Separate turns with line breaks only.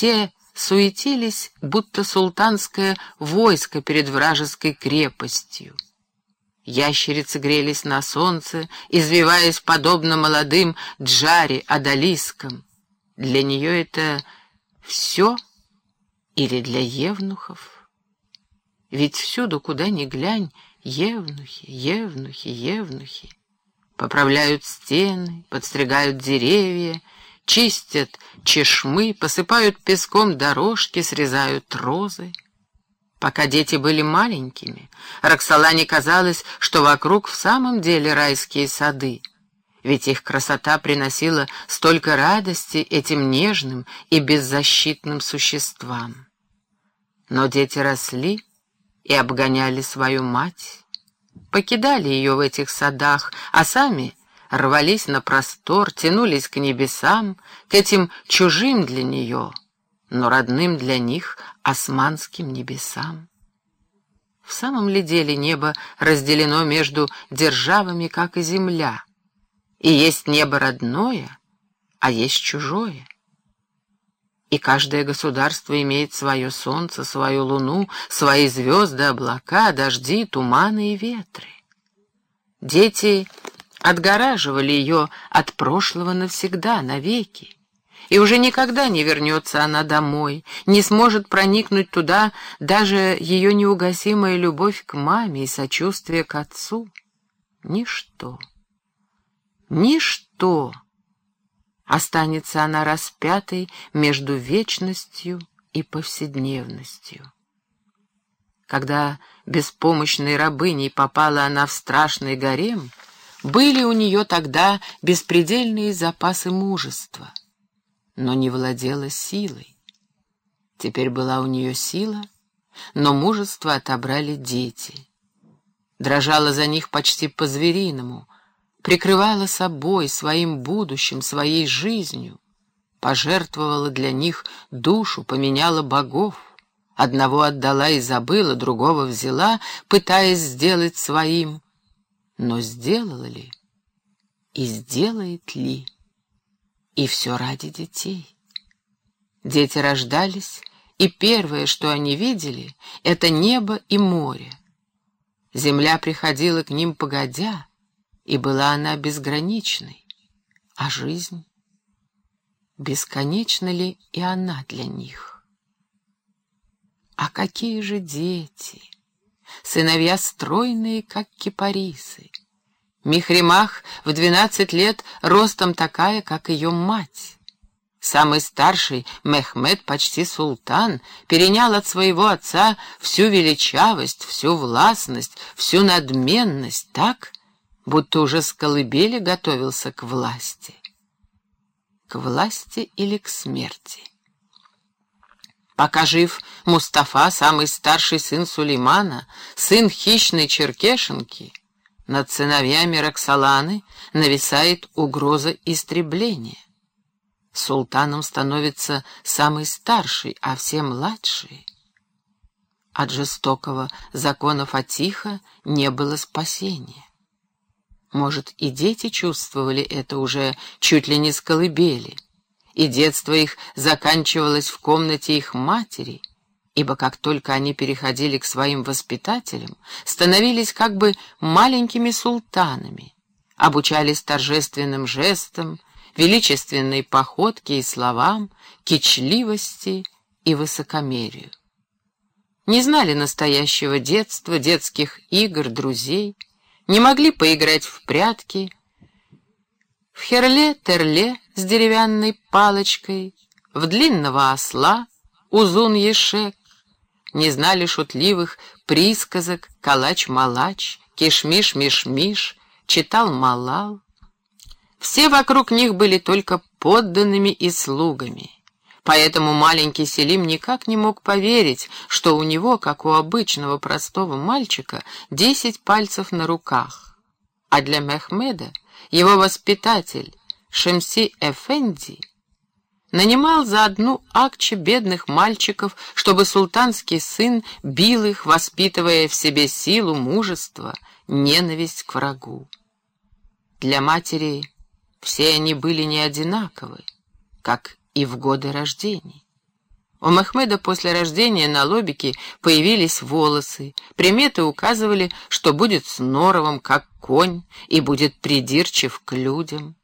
все суетились, будто султанское войско перед вражеской крепостью. Ящерицы грелись на солнце, извиваясь подобно молодым джаре адалискам. Для нее это все или для евнухов? Ведь всюду, куда ни глянь, евнухи, евнухи, евнухи. Поправляют стены, подстригают деревья, чистят чешмы, посыпают песком дорожки, срезают розы. Пока дети были маленькими, Роксолане казалось, что вокруг в самом деле райские сады, ведь их красота приносила столько радости этим нежным и беззащитным существам. Но дети росли и обгоняли свою мать, покидали ее в этих садах, а сами рвались на простор, тянулись к небесам, к этим чужим для нее, но родным для них османским небесам. В самом ли деле небо разделено между державами, как и земля, и есть небо родное, а есть чужое? И каждое государство имеет свое солнце, свою луну, свои звезды, облака, дожди, туманы и ветры. Дети отгораживали ее от прошлого навсегда, навеки. И уже никогда не вернется она домой, не сможет проникнуть туда даже ее неугасимая любовь к маме и сочувствие к отцу. Ничто, ничто. Останется она распятой между вечностью и повседневностью. Когда беспомощной рабыней попала она в страшный гарем, были у нее тогда беспредельные запасы мужества, но не владела силой. Теперь была у нее сила, но мужество отобрали дети. Дрожала за них почти по-звериному, прикрывала собой, своим будущим, своей жизнью, пожертвовала для них душу, поменяла богов. Одного отдала и забыла, другого взяла, пытаясь сделать своим — но сделала ли и сделает ли? И все ради детей. Дети рождались, и первое, что они видели, — это небо и море. Земля приходила к ним погодя, и была она безграничной. А жизнь? Бесконечна ли и она для них? А какие же дети! Сыновья стройные, как кипарисы. Михримах в двенадцать лет ростом такая, как ее мать. Самый старший, Мехмед, почти султан, перенял от своего отца всю величавость, всю властность, всю надменность так, будто уже с колыбели готовился к власти. К власти или к смерти? Пока жив Мустафа, самый старший сын Сулеймана, сын хищной черкешенки, над сыновьями Роксоланы нависает угроза истребления. Султаном становится самый старший, а все младшие. От жестокого закона Фатиха не было спасения. Может, и дети чувствовали это уже чуть ли не с колыбели — и детство их заканчивалось в комнате их матери, ибо как только они переходили к своим воспитателям, становились как бы маленькими султанами, обучались торжественным жестам, величественной походке и словам, кичливости и высокомерию. Не знали настоящего детства, детских игр, друзей, не могли поиграть в прятки, в херле-терле с деревянной палочкой, в длинного осла, узун-ешек, не знали шутливых присказок калач-малач, кишмиш-миш-миш, читал-малал. Все вокруг них были только подданными и слугами. Поэтому маленький Селим никак не мог поверить, что у него, как у обычного простого мальчика, десять пальцев на руках. А для Мехмеда его воспитатель, Шемси Эфенди нанимал за одну акче бедных мальчиков, чтобы султанский сын бил их, воспитывая в себе силу, мужество, ненависть к врагу. Для матери все они были не одинаковы, как и в годы рождения. У Махмеда после рождения на лобике появились волосы. Приметы указывали, что будет с норовом, как конь, и будет придирчив к людям.